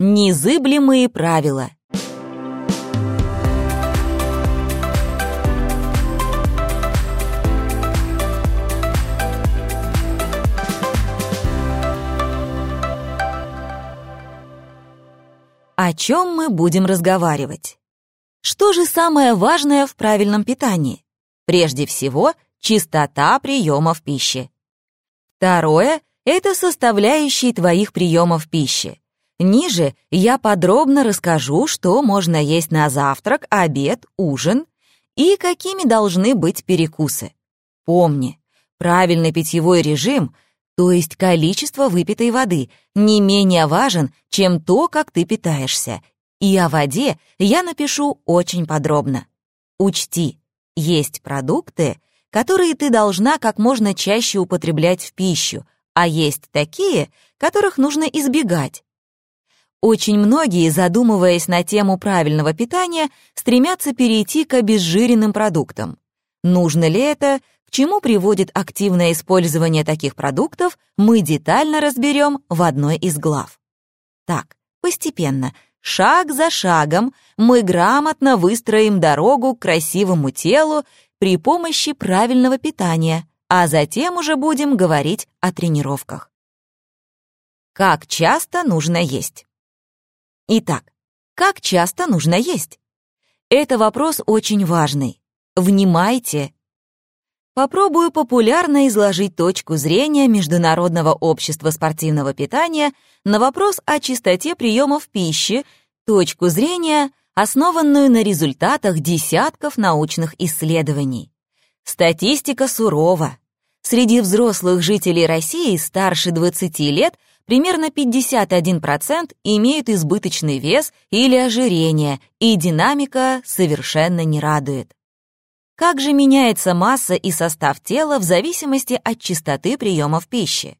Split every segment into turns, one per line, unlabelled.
Незыблемые правила. О чем мы будем разговаривать? Что же самое важное в правильном питании? Прежде всего, чистота приемов пищи. Второе – это составляющие твоих приемов пищи. Ниже я подробно расскажу, что можно есть на завтрак, обед, ужин и какими должны быть перекусы. Помни, правильный питьевой режим – то есть количество выпитой воды, не менее важен, чем то, как ты питаешься. И о воде я напишу очень подробно. Учти, есть продукты, которые ты должна как можно чаще употреблять в пищу, а есть такие, которых нужно избегать. Очень многие, задумываясь на тему правильного питания, стремятся перейти к обезжиренным продуктам. Нужно ли это, к чему приводит активное использование таких продуктов, мы детально разберем в одной из глав. Так, постепенно, шаг за шагом, мы грамотно выстроим дорогу к красивому телу при помощи правильного питания, а затем уже будем говорить о тренировках. Как часто нужно есть? Итак, как часто нужно есть? Это вопрос очень важный. Внимайте попробую популярно изложить точку зрения Международного общества спортивного питания на вопрос о чистоте приемов пищи, точку зрения, основанную на результатах десятков научных исследований. Статистика сурова. Среди взрослых жителей России старше 20 лет примерно 51% имеют избыточный вес или ожирение, и динамика совершенно не радует. Как же меняется масса и состав тела в зависимости от частоты приемов пищи?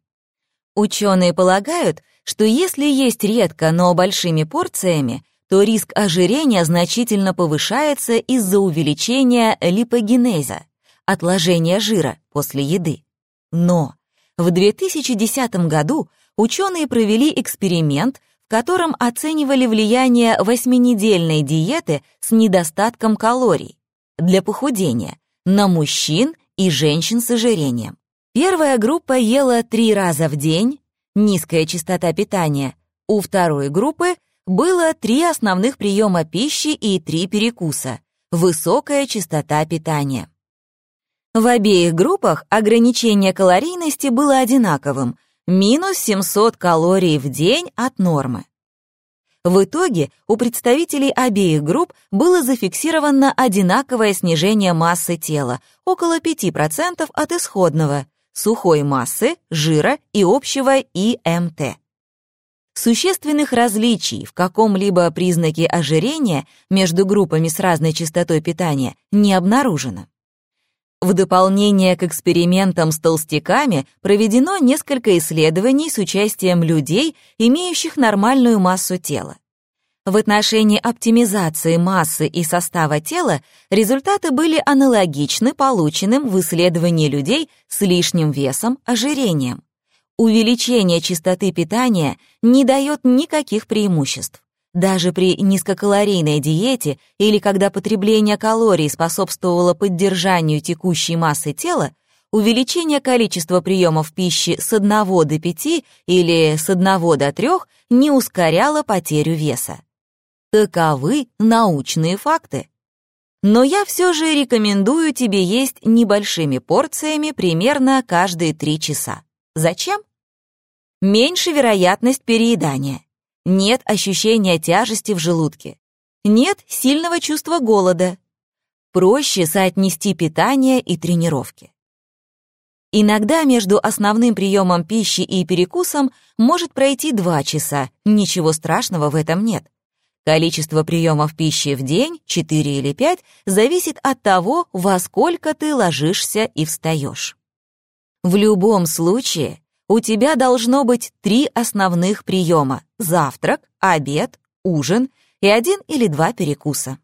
Ученые полагают, что если есть редко, но большими порциями, то риск ожирения значительно повышается из-за увеличения липогенеза, отложения жира после еды. Но в 2010 году ученые провели эксперимент, в котором оценивали влияние восьминедельной диеты с недостатком калорий для похудения на мужчин и женщин с ожирением. Первая группа ела три раза в день, низкая частота питания. У второй группы было три основных приема пищи и три перекуса, высокая частота питания. В обеих группах ограничение калорийности было одинаковым – минус 700 калорий в день от нормы. В итоге у представителей обеих групп было зафиксировано одинаковое снижение массы тела, около 5% от исходного, сухой массы, жира и общего ИМТ. Существенных различий в каком-либо признаке ожирения между группами с разной частотой питания не обнаружено. В дополнение к экспериментам с толстяками проведено несколько исследований с участием людей, имеющих нормальную массу тела. В отношении оптимизации массы и состава тела результаты были аналогичны полученным в исследовании людей с лишним весом, ожирением. Увеличение частоты питания не дает никаких преимуществ. Даже при низкокалорийной диете или когда потребление калорий способствовало поддержанию текущей массы тела, увеличение количества приемов пищи с 1 до 5 или с 1 до 3 не ускоряло потерю веса. Таковы научные факты. Но я все же рекомендую тебе есть небольшими порциями примерно каждые 3 часа. Зачем? Меньше вероятность переедания нет ощущения тяжести в желудке, нет сильного чувства голода. Проще соотнести питание и тренировки. Иногда между основным приемом пищи и перекусом может пройти 2 часа, ничего страшного в этом нет. Количество приемов пищи в день, 4 или 5, зависит от того, во сколько ты ложишься и встаешь. В любом случае, у тебя должно быть три основных приема – завтрак, обед, ужин и один или два перекуса.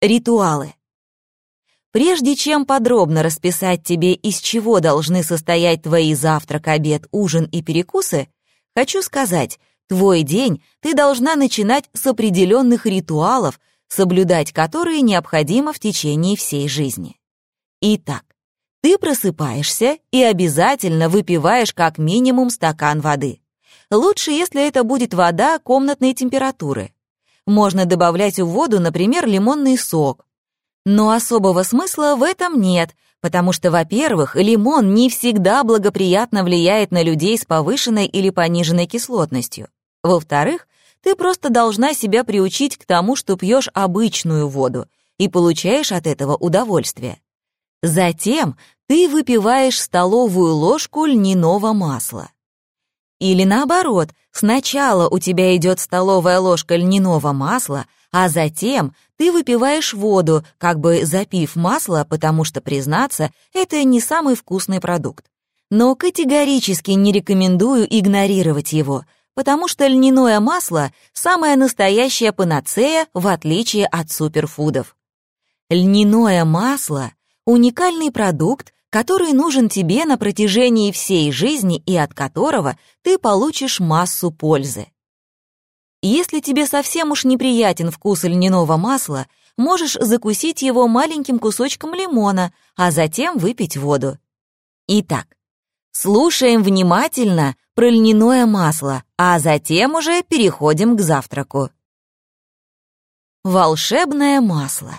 Ритуалы. Прежде чем подробно расписать тебе, из чего должны состоять твои завтрак, обед, ужин и перекусы, хочу сказать, Твой день ты должна начинать с определенных ритуалов, соблюдать которые необходимо в течение всей жизни. Итак, ты просыпаешься и обязательно выпиваешь как минимум стакан воды. Лучше, если это будет вода комнатной температуры. Можно добавлять в воду, например, лимонный сок. Но особого смысла в этом нет, потому что, во-первых, лимон не всегда благоприятно влияет на людей с повышенной или пониженной кислотностью. Во-вторых, ты просто должна себя приучить к тому, что пьешь обычную воду и получаешь от этого удовольствие. Затем ты выпиваешь столовую ложку льняного масла. Или наоборот, сначала у тебя идет столовая ложка льняного масла, а затем ты выпиваешь воду, как бы запив масло, потому что, признаться, это не самый вкусный продукт. Но категорически не рекомендую игнорировать его, потому что льняное масло — самая настоящая панацея, в отличие от суперфудов. Льняное масло — уникальный продукт, который нужен тебе на протяжении всей жизни и от которого ты получишь массу пользы. Если тебе совсем уж неприятен вкус льняного масла, можешь закусить его маленьким кусочком лимона, а затем выпить воду. Итак, слушаем внимательно про льняное масло, а затем уже переходим к завтраку. Волшебное масло.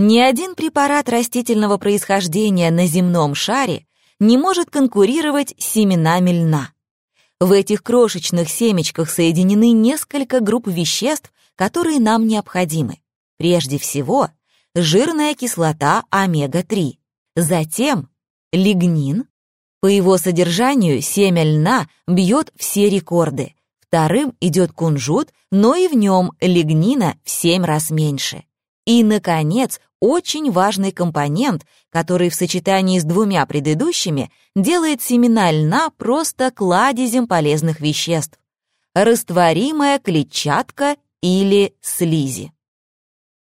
Ни один препарат растительного происхождения на земном шаре не может конкурировать с семенами льна. В этих крошечных семечках соединены несколько групп веществ, которые нам необходимы. Прежде всего, жирная кислота омега-3, затем лигнин. По его содержанию семя льна бьет все рекорды. Вторым идет кунжут, но и в нем лигнина в 7 раз меньше. И, наконец, очень важный компонент, который в сочетании с двумя предыдущими делает семена льна просто кладезем полезных веществ. Растворимая клетчатка или слизи.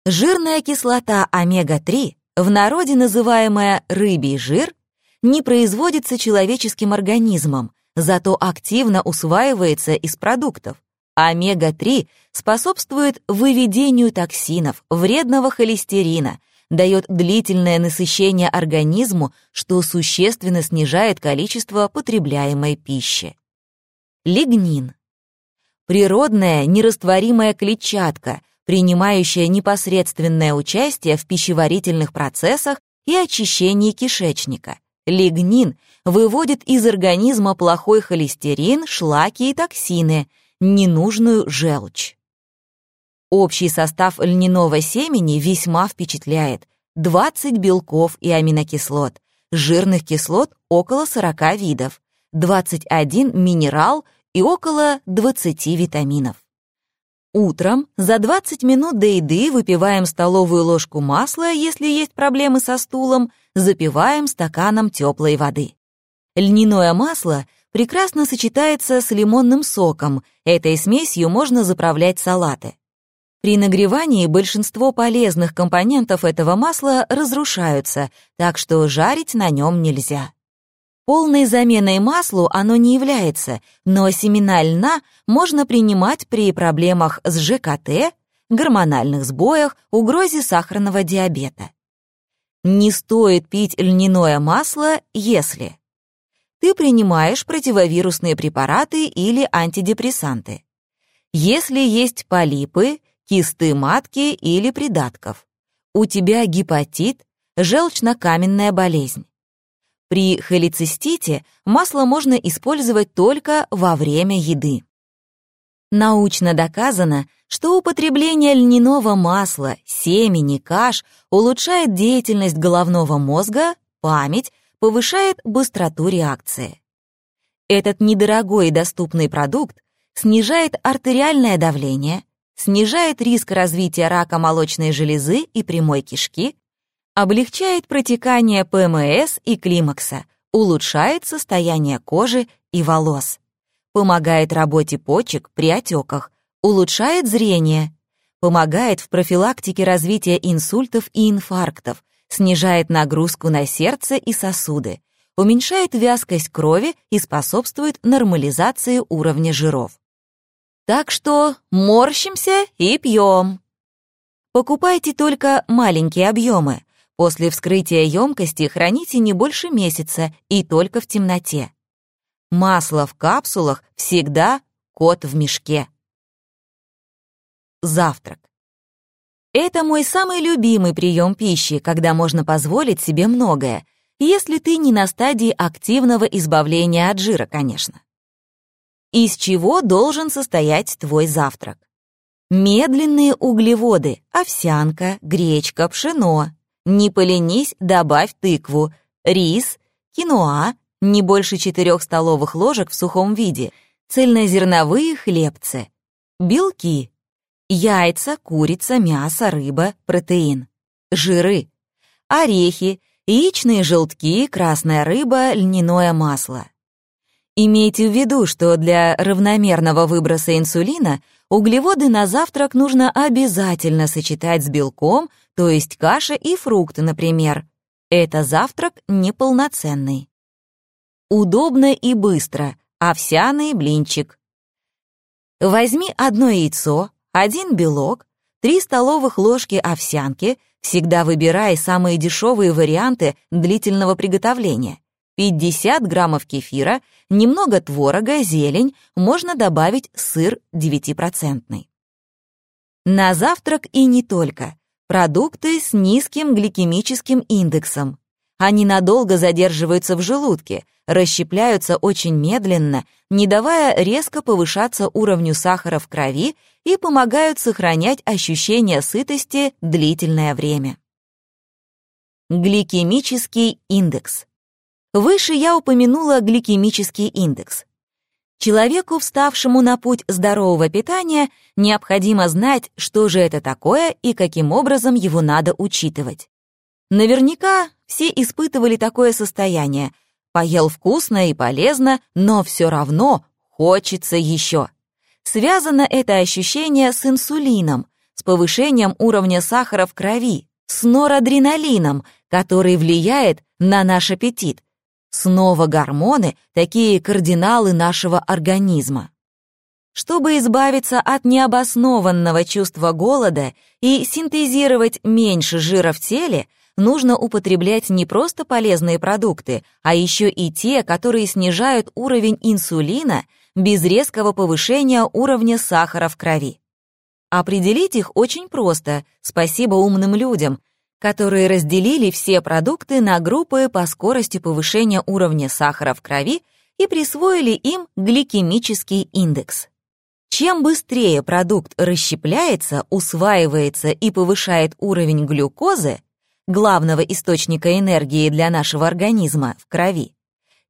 Жирная кислота омега-3, в народе называемая рыбий жир, не производится человеческим организмом, зато активно усваивается из продуктов. Омега-3 способствует выведению токсинов, вредного холестерина, дает длительное насыщение организму, что существенно снижает количество потребляемой пищи. Лигнин. Природная нерастворимая клетчатка, принимающая непосредственное участие в пищеварительных процессах и очищении кишечника. Лигнин выводит из организма плохой холестерин, шлаки и токсины – ненужную желчь. Общий состав льняного семени весьма впечатляет. 20 белков и аминокислот, жирных кислот около 40 видов, 21 минерал и около 20 витаминов. Утром за 20 минут до еды выпиваем столовую ложку масла, если есть проблемы со стулом, запиваем стаканом теплой воды. Льняное масло прекрасно сочетается с лимонным соком, этой смесью можно заправлять салаты. При нагревании большинство полезных компонентов этого масла разрушаются, так что жарить на нем нельзя. Полной заменой маслу оно не является, но семена льна можно принимать при проблемах с ЖКТ, гормональных сбоях, угрозе сахарного диабета. Не стоит пить льняное масло, если ты принимаешь противовирусные препараты или антидепрессанты. Если есть полипы, кисты матки или придатков, у тебя гепатит, желчно-каменная болезнь. При холецистите масло можно использовать только во время еды. Научно доказано, что употребление льняного масла, семени, каш улучшает деятельность головного мозга, память, повышает быстроту реакции. Этот недорогой и доступный продукт снижает артериальное давление, снижает риск развития рака молочной железы и прямой кишки, облегчает протекание ПМС и климакса, улучшает состояние кожи и волос, помогает работе почек при отеках, улучшает зрение, помогает в профилактике развития инсультов и инфарктов, снижает нагрузку на сердце и сосуды, уменьшает вязкость крови и способствует нормализации уровня жиров. Так что морщимся и пьем. Покупайте только маленькие объемы. После вскрытия емкости храните не больше месяца и только в темноте. Масло в капсулах всегда кот в мешке. Завтрак. Это мой самый любимый прием пищи, когда можно позволить себе многое, если ты не на стадии активного избавления от жира, конечно. Из чего должен состоять твой завтрак? Медленные углеводы, овсянка, гречка, пшено. Не поленись, добавь тыкву, рис, киноа, не больше 4 столовых ложек в сухом виде, цельнозерновые хлебцы, белки, яйца, курица, мясо, рыба, протеин, жиры, орехи, яичные желтки, красная рыба, льняное масло. Имейте в виду, что для равномерного выброса инсулина углеводы на завтрак нужно обязательно сочетать с белком, то есть каша и фрукты, например. Это завтрак неполноценный. Удобно и быстро. Овсяный блинчик. Возьми одно яйцо, один белок, три столовых ложки овсянки, всегда выбирай самые дешевые варианты длительного приготовления. 50 граммов кефира, немного творога, зелень, можно добавить сыр 9%. На завтрак и не только. Продукты с низким гликемическим индексом. Они надолго задерживаются в желудке, расщепляются очень медленно, не давая резко повышаться уровню сахара в крови и помогают сохранять ощущение сытости длительное время. Гликемический индекс. Выше я упомянула гликемический индекс. Человеку, вставшему на путь здорового питания, необходимо знать, что же это такое и каким образом его надо учитывать. Наверняка все испытывали такое состояние. Поел вкусно и полезно, но все равно хочется еще. Связано это ощущение с инсулином, с повышением уровня сахара в крови, с норадреналином, который влияет на наш аппетит. Снова гормоны, такие кардиналы нашего организма. Чтобы избавиться от необоснованного чувства голода и синтезировать меньше жира в теле, нужно употреблять не просто полезные продукты, а еще и те, которые снижают уровень инсулина без резкого повышения уровня сахара в крови. Определить их очень просто, спасибо умным людям, которые разделили все продукты на группы по скорости повышения уровня сахара в крови и присвоили им гликемический индекс. Чем быстрее продукт расщепляется, усваивается и повышает уровень глюкозы, главного источника энергии для нашего организма в крови,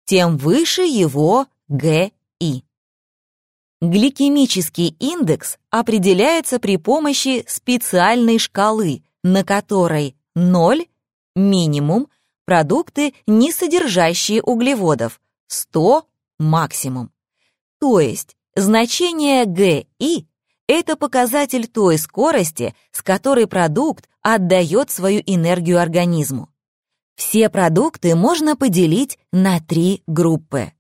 тем выше его ГИ. Гликемический индекс определяется при помощи специальной шкалы, на которой 0 – минимум, продукты, не содержащие углеводов, 100 – максимум. То есть значение ГИ это показатель той скорости, с которой продукт отдает свою энергию организму. Все продукты можно поделить на три группы.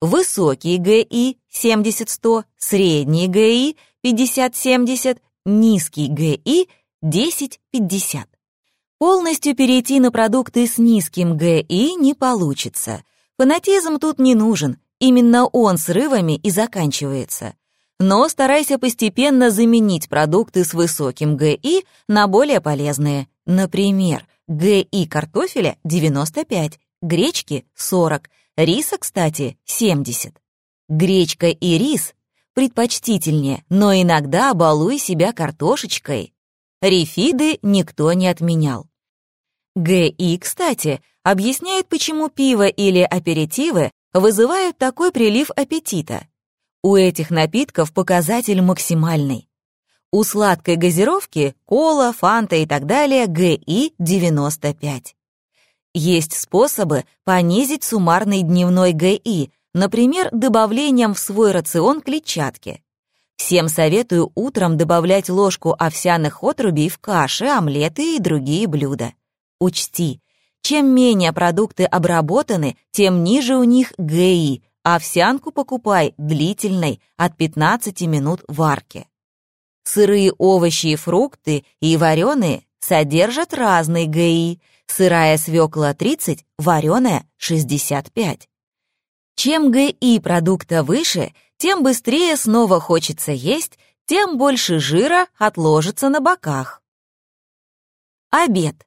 Высокий ГИ 70-100, средний ГИ 50-70, низкий ГИ 10-50. Полностью перейти на продукты с низким ГИ не получится. Фанатизм тут не нужен, именно он срывами и заканчивается но старайся постепенно заменить продукты с высоким ГИ на более полезные. Например, ГИ картофеля 95, гречки 40, риса, кстати, 70. Гречка и рис предпочтительнее, но иногда балуй себя картошечкой. Рефиды никто не отменял. ГИ, кстати, объясняет, почему пиво или аперитивы вызывают такой прилив аппетита. У этих напитков показатель максимальный. У сладкой газировки, кола, фанта и так далее ГИ 95. Есть способы понизить суммарный дневной ГИ, например, добавлением в свой рацион клетчатки. Всем советую утром добавлять ложку овсяных отрубей в каши, омлеты и другие блюда. Учти, чем менее продукты обработаны, тем ниже у них ГИ. Овсянку покупай длительной, от 15 минут варки. Сырые овощи и фрукты и вареные содержат разный ГИ. Сырая свекла 30, вареная 65. Чем ГИ продукта выше, тем быстрее снова хочется есть, тем больше жира отложится на боках. Обед.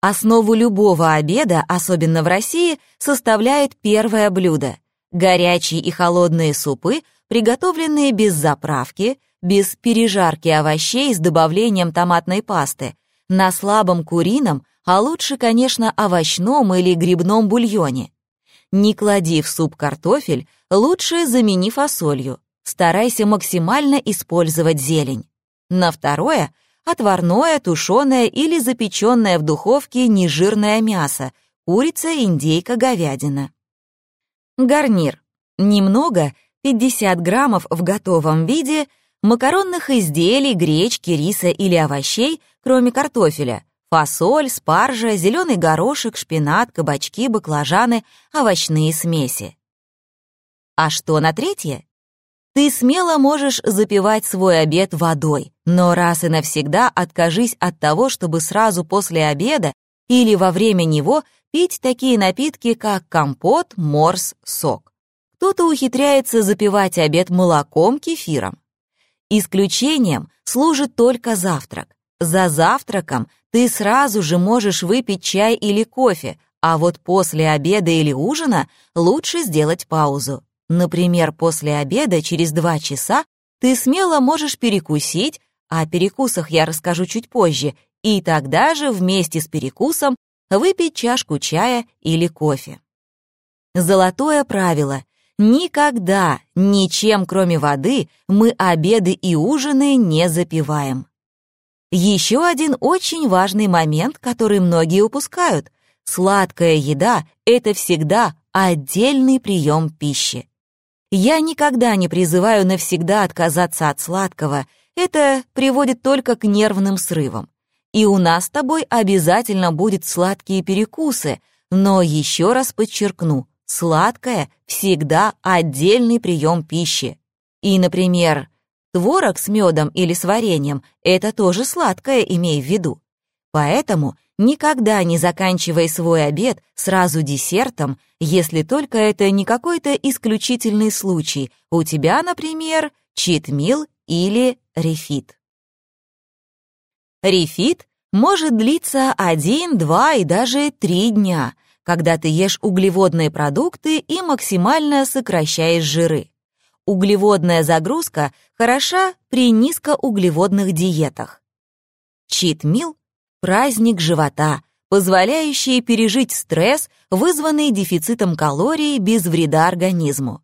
Основу любого обеда, особенно в России, составляет первое блюдо. Горячие и холодные супы, приготовленные без заправки, без пережарки овощей с добавлением томатной пасты, на слабом курином, а лучше, конечно, овощном или грибном бульоне. Не клади в суп картофель, лучше замени фасолью. Старайся максимально использовать зелень. На второе — отварное, тушеное или запеченное в духовке нежирное мясо, курица, индейка, говядина. Гарнир. Немного, 50 граммов в готовом виде, макаронных изделий, гречки, риса или овощей, кроме картофеля, фасоль, спаржа, зеленый горошек, шпинат, кабачки, баклажаны, овощные смеси. А что на третье? Ты смело можешь запивать свой обед водой, но раз и навсегда откажись от того, чтобы сразу после обеда или во время него пить такие напитки, как компот, морс, сок. Кто-то ухитряется запивать обед молоком, кефиром. Исключением служит только завтрак. За завтраком ты сразу же можешь выпить чай или кофе, а вот после обеда или ужина лучше сделать паузу. Например, после обеда через два часа ты смело можешь перекусить, о перекусах я расскажу чуть позже, и тогда же вместе с перекусом выпить чашку чая или кофе. Золотое правило — никогда, ничем кроме воды, мы обеды и ужины не запиваем. Еще один очень важный момент, который многие упускают. Сладкая еда — это всегда отдельный прием пищи. Я никогда не призываю навсегда отказаться от сладкого, это приводит только к нервным срывам. И у нас с тобой обязательно будут сладкие перекусы, но еще раз подчеркну, сладкое всегда отдельный прием пищи. И, например, Творог с медом или с вареньем — это тоже сладкое, имей в виду. Поэтому никогда не заканчивай свой обед сразу десертом, если только это не какой-то исключительный случай. У тебя, например, читмил или рефит. Рефит может длиться один, два и даже три дня, когда ты ешь углеводные продукты и максимально сокращаешь жиры. Углеводная загрузка хороша при низкоуглеводных диетах. Читмил – праздник живота, позволяющий пережить стресс, вызванный дефицитом калорий без вреда организму.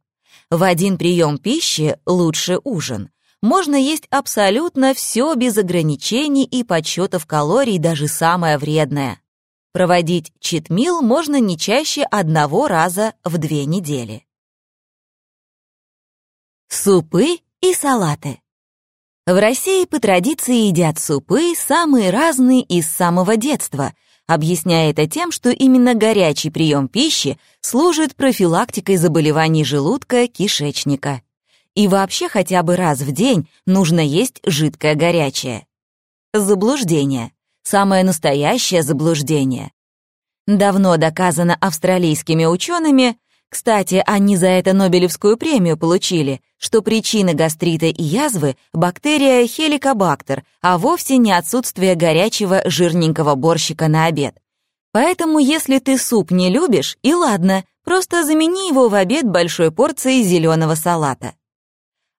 В один прием пищи лучше ужин. Можно есть абсолютно все без ограничений и подсчетов калорий, даже самое вредное. Проводить читмил можно не чаще одного раза в две недели. Супы и салаты. В России по традиции едят супы самые разные из самого детства, объясняя это тем, что именно горячий прием пищи служит профилактикой заболеваний желудка, кишечника. И вообще хотя бы раз в день нужно есть жидкое горячее. Заблуждение. Самое настоящее заблуждение. Давно доказано австралийскими учеными, кстати, они за это Нобелевскую премию получили, что причина гастрита и язвы — бактерия хеликобактер, а вовсе не отсутствие горячего жирненького борщика на обед. Поэтому если ты суп не любишь, и ладно, просто замени его в обед большой порцией зеленого салата.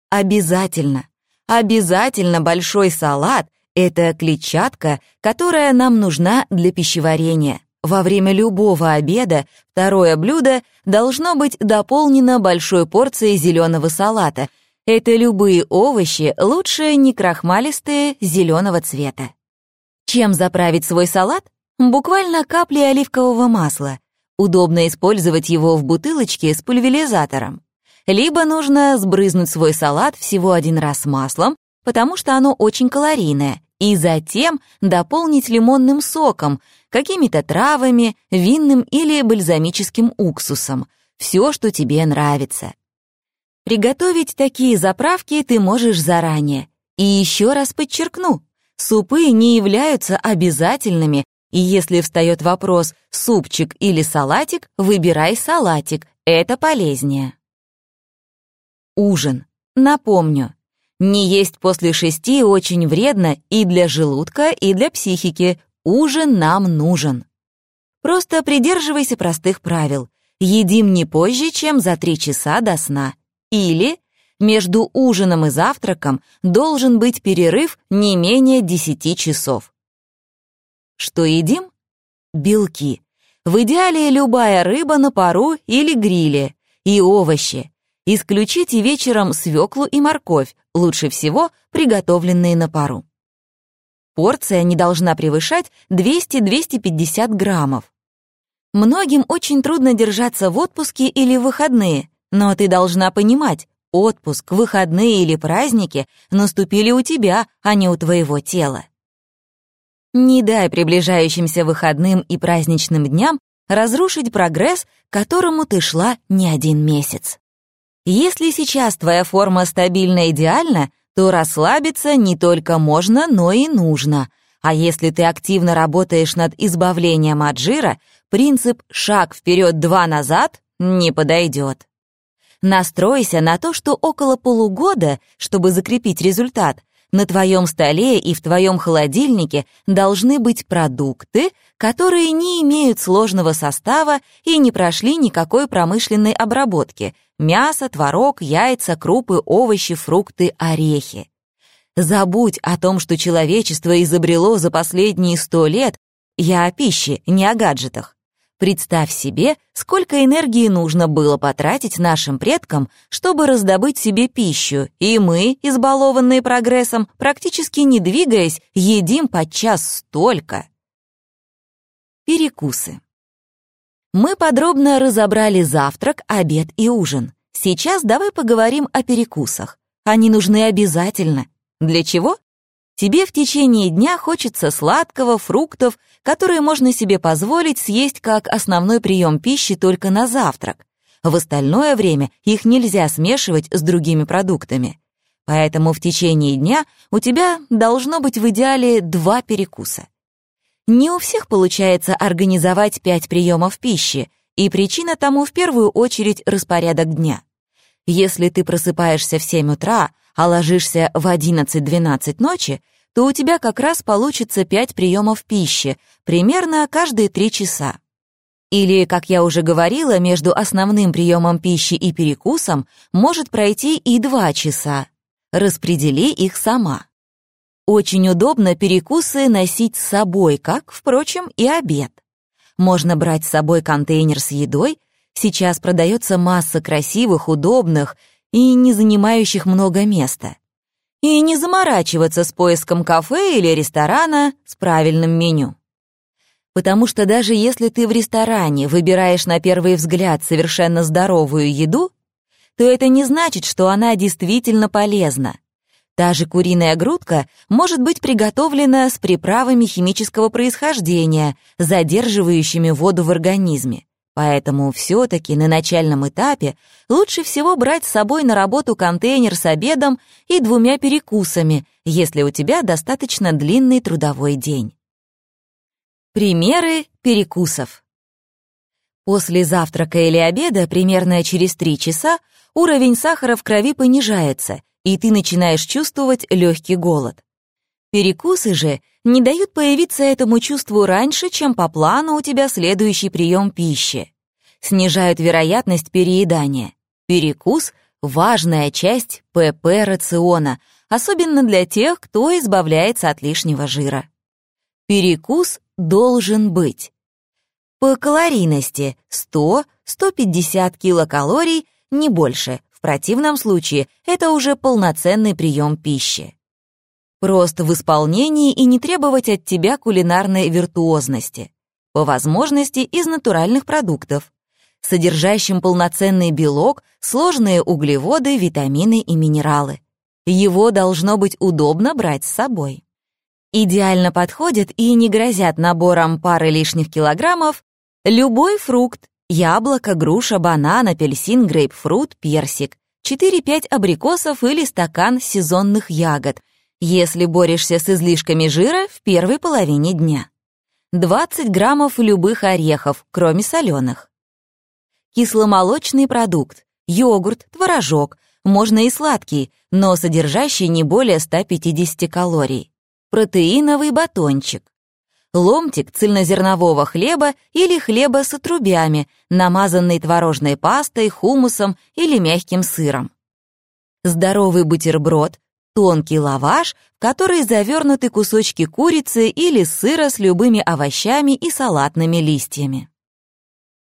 Обязательно, обязательно большой салат — это клетчатка, которая нам нужна для пищеварения. Во время любого обеда второе блюдо должно быть дополнено большой порцией зеленого салата. Это любые овощи, лучше не крахмалистые, зеленого цвета. Чем заправить свой салат? Буквально капли оливкового масла. Удобно использовать его в бутылочке с пульверизатором. Либо нужно сбрызнуть свой салат всего один раз маслом, потому что оно очень калорийное, и затем дополнить лимонным соком, какими-то травами, винным или бальзамическим уксусом. Все, что тебе нравится. Приготовить такие заправки ты можешь заранее. И еще раз подчеркну, супы не являются обязательными, и если встает вопрос «супчик или салатик», выбирай салатик, это полезнее. Ужин. Напомню, не есть после шести очень вредно и для желудка, и для психики. Ужин нам нужен. Просто придерживайся простых правил. Едим не позже, чем за три часа до сна. Или между ужином и завтраком должен быть перерыв не менее 10 часов. Что едим? Белки. В идеале любая рыба на пару или гриле. И овощи. Исключите вечером свеклу и морковь, лучше всего приготовленные на пару. Порция не должна превышать 200-250 граммов. Многим очень трудно держаться в отпуске или в выходные, но ты должна понимать, отпуск, выходные или праздники наступили у тебя, а не у твоего тела. Не дай приближающимся выходным и праздничным дням разрушить прогресс, к которому ты шла не один месяц. Если сейчас твоя форма стабильно идеальна, то расслабиться не только можно, но и нужно. А если ты активно работаешь над избавлением от жира, принцип «шаг вперед, два назад» не подойдет. Настройся на то, что около полугода, чтобы закрепить результат, на твоем столе и в твоем холодильнике должны быть продукты, которые не имеют сложного состава и не прошли никакой промышленной обработки — мясо, творог, яйца, крупы, овощи, фрукты, орехи. Забудь о том, что человечество изобрело за последние сто лет, я о пище, не о гаджетах. Представь себе, сколько энергии нужно было потратить нашим предкам, чтобы раздобыть себе пищу, и мы, избалованные прогрессом, практически не двигаясь, едим подчас столько. Перекусы. Мы подробно разобрали завтрак, обед и ужин. Сейчас давай поговорим о перекусах. Они нужны обязательно. Для чего? Тебе в течение дня хочется сладкого, фруктов, которые можно себе позволить съесть как основной прием пищи только на завтрак. В остальное время их нельзя смешивать с другими продуктами. Поэтому в течение дня у тебя должно быть в идеале два перекуса. Не у всех получается организовать пять приемов пищи, и причина тому в первую очередь распорядок дня. Если ты просыпаешься в 7 утра, а ложишься в 11-12 ночи, то у тебя как раз получится 5 приемов пищи, примерно каждые 3 часа. Или, как я уже говорила, между основным приемом пищи и перекусом может пройти и 2 часа. Распредели их сама. Очень удобно перекусы носить с собой, как, впрочем, и обед. Можно брать с собой контейнер с едой, сейчас продается масса красивых, удобных и не занимающих много места. И не заморачиваться с поиском кафе или ресторана с правильным меню. Потому что даже если ты в ресторане выбираешь на первый взгляд совершенно здоровую еду, то это не значит, что она действительно полезна. Та же куриная грудка может быть приготовлена с приправами химического происхождения, задерживающими воду в организме. Поэтому все-таки на начальном этапе лучше всего брать с собой на работу контейнер с обедом и двумя перекусами, если у тебя достаточно длинный трудовой день. Примеры перекусов. После завтрака или обеда, примерно через 3 часа, уровень сахара в крови понижается, и ты начинаешь чувствовать легкий голод. Перекусы же не дают появиться этому чувству раньше, чем по плану у тебя следующий прием пищи. Снижают вероятность переедания. Перекус — важная часть ПП рациона, особенно для тех, кто избавляется от лишнего жира. Перекус должен быть. По калорийности 100-150 килокалорий, не больше, в противном случае это уже полноценный прием пищи. Просто в исполнении и не требовать от тебя кулинарной виртуозности. По возможности из натуральных продуктов, содержащим полноценный белок, сложные углеводы, витамины и минералы. Его должно быть удобно брать с собой. Идеально подходят и не грозят набором пары лишних килограммов любой фрукт, яблоко, груша, банан, апельсин, грейпфрут, персик, 4-5 абрикосов или стакан сезонных ягод, если борешься с излишками жира в первой половине дня. 20 граммов любых орехов, кроме соленых. Кисломолочный продукт, йогурт, творожок, можно и сладкий, но содержащий не более 150 калорий. Протеиновый батончик. Ломтик цельнозернового хлеба или хлеба с отрубями, намазанный творожной пастой, хумусом или мягким сыром. Здоровый бутерброд, тонкий лаваш, в который завернуты кусочки курицы или сыра с любыми овощами и салатными листьями.